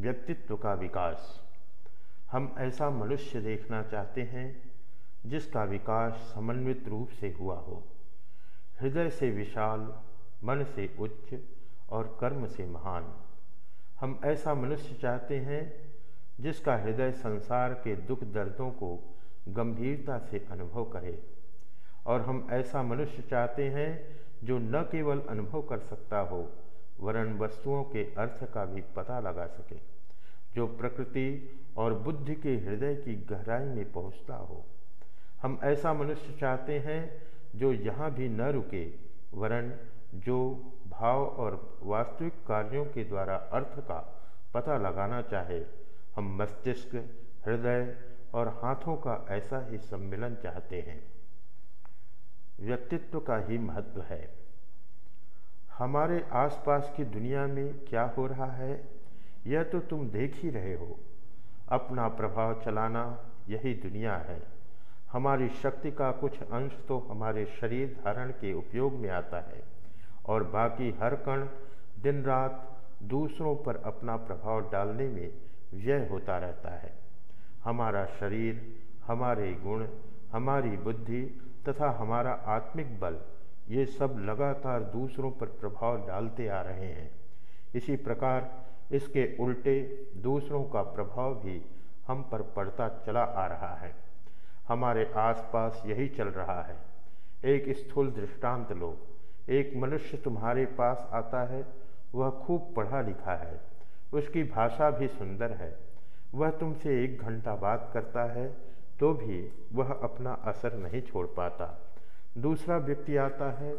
व्यक्तित्व का विकास। हम ऐसा मनुष्य देखना चाहते हैं, जिसका विकास समन्वित रूप से हुआ हो। हृदय से विशाल, मन से उच्च और कर्म से महान। हम ऐसा मनुष्य चाहते हैं, जिसका हृदय संसार के दुख दर्दों को गंभीरता से अनुभव करे। और हम ऐसा मनुष्य चाहते हैं, जो न केवल अनुभव कर सकता हो वरण वस्तुओं के अर्थ का भी पता लगा सके, जो प्रकृति और बुद्धि के हृदय की गहराई में पहुँचता हो। हम ऐसा मनुष्य चाहते हैं, जो यहाँ भी न रुके वरण जो भाव और वास्तविक कार्यों के द्वारा अर्थ का पता लगाना चाहे, हम मस्तिष्क, हृदय और हाथों का ऐसा ही सम्मिलन चाहते हैं। व्यक्तित्व का ही महत्व है। हमारे आसपास की दुनिया में क्या हो रहा है? यह तो तुम देख ही रहे हो। अपना प्रभाव चलाना यही दुनिया है। हमारी शक्ति का कुछ अंश तो हमारे शरीर धारण के उपयोग में आता है। और बाकी हर कण दिन रात दूसरों पर अपना प्रभाव डालने में व्यय होता रहता है। हमारा शरीर, हमारे गुण, हमारी बुद्धि तथा हमारा आत्मिक बल ये सब लगातार दूसरों पर प्रभाव डालते आ रहे हैं। इसी प्रकार इसके उल्टे दूसरों का प्रभाव भी हम पर पड़ता चला आ रहा है। हमारे आसपास यही चल रहा है। एक स्थूल दृष्टांत लो। एक मनुष्य तुम्हारे पास आता है, वह खूब पढ़ा लिखा है, उसकी भाषा भी सुंदर है, वह तुमसे एक घंटा बात करता है तो भी वह अपना असर नहीं छोड़ पाता। दूसरा व्यक्ति आता है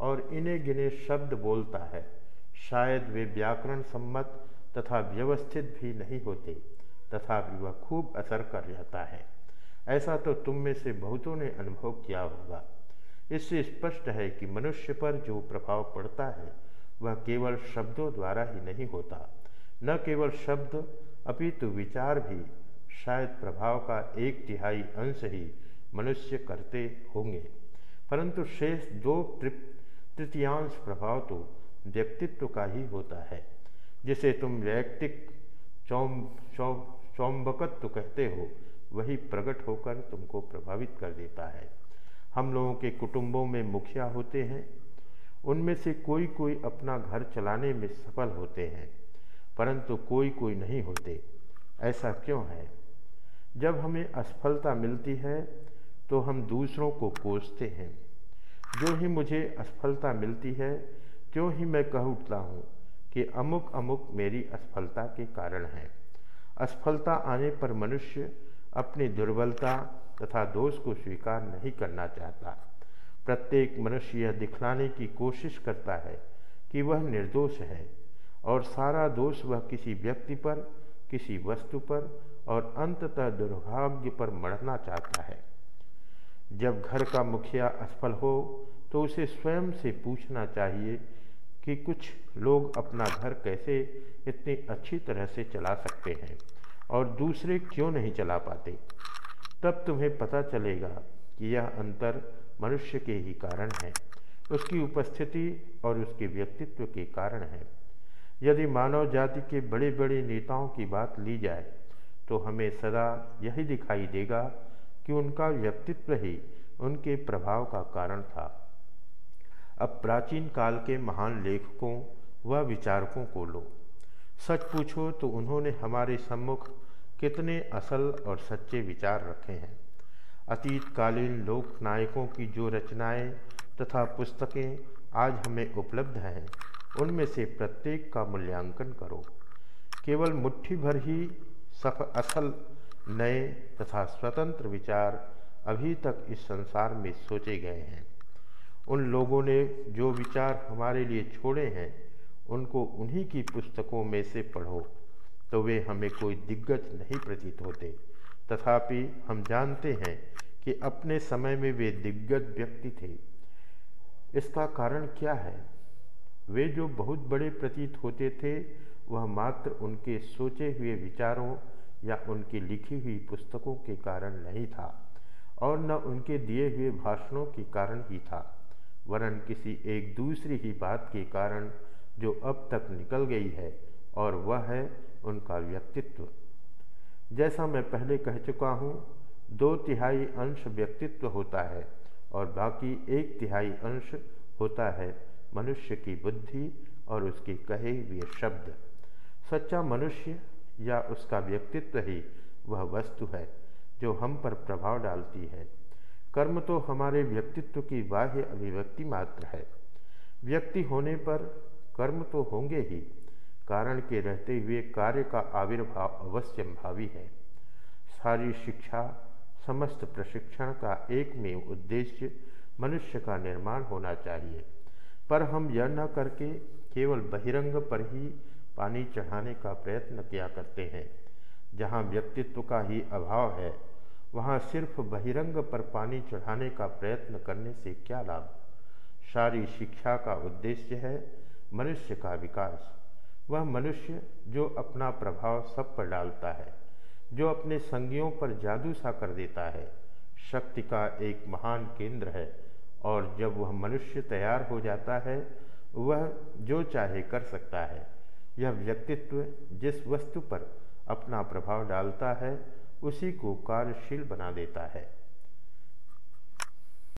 और इन्हें गिने शब्द बोलता है। शायद वे व्याकरण सम्मत तथा व्यवस्थित भी नहीं होते, तथापि वह खूब असर कर जाता है। ऐसा तो तुम में से बहुतों ने अनुभव किया होगा। इससे स्पष्ट है कि मनुष्य पर जो प्रभाव पड़ता है, वह केवल शब्दों द्वारा ही नहीं होता। न केवल शब्द, अपितु विचार भी। शायद प्रभाव का एक तिहाई अंश ही मनुष्य करते होंगे। परंतु शेष दो तृतीयांश प्रभाव तो व्यक्तित्व का ही होता है, जिसे तुम वैयक्तिक चौम चौ चौंबकत्व कहते हो, वही प्रकट होकर तुमको प्रभावित कर देता है। हम लोगों के कुटुंबों में मुखिया होते हैं, उनमें से कोई कोई अपना घर चलाने में सफल होते हैं, परंतु कोई कोई नहीं होते। ऐसा क्यों है? जब हमें असफलता मिलती है तो हम दूसरों को कोसते हैं। जो ही मुझे असफलता मिलती है, त्यों ही मैं कह उठता हूँ कि अमुक अमुक मेरी असफलता के कारण है। असफलता आने पर मनुष्य अपनी दुर्बलता तथा दोष को स्वीकार नहीं करना चाहता। प्रत्येक मनुष्य यह दिखलाने की कोशिश करता है कि वह निर्दोष है और सारा दोष वह किसी व्यक्ति पर, किसी वस्तु पर और अंततः दुर्भाग्य पर मरना चाहता है। जब घर का मुखिया असफल हो तो उसे स्वयं से पूछना चाहिए कि कुछ लोग अपना घर कैसे इतनी अच्छी तरह से चला सकते हैं और दूसरे क्यों नहीं चला पाते। तब तुम्हें पता चलेगा कि यह अंतर मनुष्य के ही कारण है। उसकी उपस्थिति और उसके व्यक्तित्व के कारण है। यदि मानव जाति के बड़े बड़े नेताओं की बात ली जाए तो हमें सदा यही दिखाई देगा कि उनका व्यक्तित्व ही उनके प्रभाव का कारण था। अब प्राचीन काल के महान लेखकों व विचारकों को लो। सच पूछो तो उन्होंने हमारे सम्मुख कितने असल और सच्चे विचार रखे हैं। अतीतकालीन लोक नायकों की जो रचनाएँ तथा पुस्तकें आज हमें उपलब्ध हैं, उनमें से प्रत्येक का मूल्यांकन करो। केवल मुट्ठी भर ही सफ, असल नए तथा स्वतंत्र विचार अभी तक इस संसार में सोचे गए हैं। उन लोगों ने जो विचार हमारे लिए छोड़े हैं, उनको उन्हीं की पुस्तकों में से पढ़ो तो वे हमें कोई दिग्गज नहीं प्रतीत होते। तथापि हम जानते हैं कि अपने समय में वे दिग्गज व्यक्ति थे। इसका कारण क्या है? वे जो बहुत बड़े प्रतीत होते थे, वह मात्र उनके सोचे हुए विचारों या उनकी लिखी हुई पुस्तकों के कारण नहीं था, और न उनके दिए हुए भाषणों के कारण ही था, वरन किसी एक दूसरी ही बात के कारण जो अब तक निकल गई है, और वह है उनका व्यक्तित्व। जैसा मैं पहले कह चुका हूँ, दो तिहाई अंश व्यक्तित्व होता है, और बाकी एक तिहाई अंश होता है मनुष्य की बुद्धि और उसके कहे हुए शब्द। सच्चा मनुष्य या उसका व्यक्तित्व ही वह वस्तु है, जो हम पर प्रभाव डालती है। कर्म तो हमारे व्यक्तित्व की बाह्य अभिव्यक्ति मात्र है। व्यक्ति होने पर कर्म तो होंगे ही, कारण के रहते हुए कार्य का आविर्भाव अवश्य भावी है। सारी शिक्षा, समस्त प्रशिक्षण का एक में उद्देश्य मनुष्य का निर्माण होना चाहिए। पर हम यह न करके केवल बहिरंग पर ही पानी चढ़ाने का प्रयत्न किया करते हैं। जहाँ व्यक्तित्व का ही अभाव है, वहाँ सिर्फ़ बहिरंग पर पानी चढ़ाने का प्रयत्न करने से क्या लाभ? सारी शिक्षा का उद्देश्य है मनुष्य का विकास। वह मनुष्य जो अपना प्रभाव सब पर डालता है, जो अपने संगियों पर जादू सा कर देता है, शक्ति का एक महान केंद्र है और जब वह मनुष्य तैयार हो जाता है, वह जो चाहे कर सकता है। यह व्यक्तित्व जिस वस्तु पर अपना प्रभाव डालता है, उसी को कार्यशील बना देता है।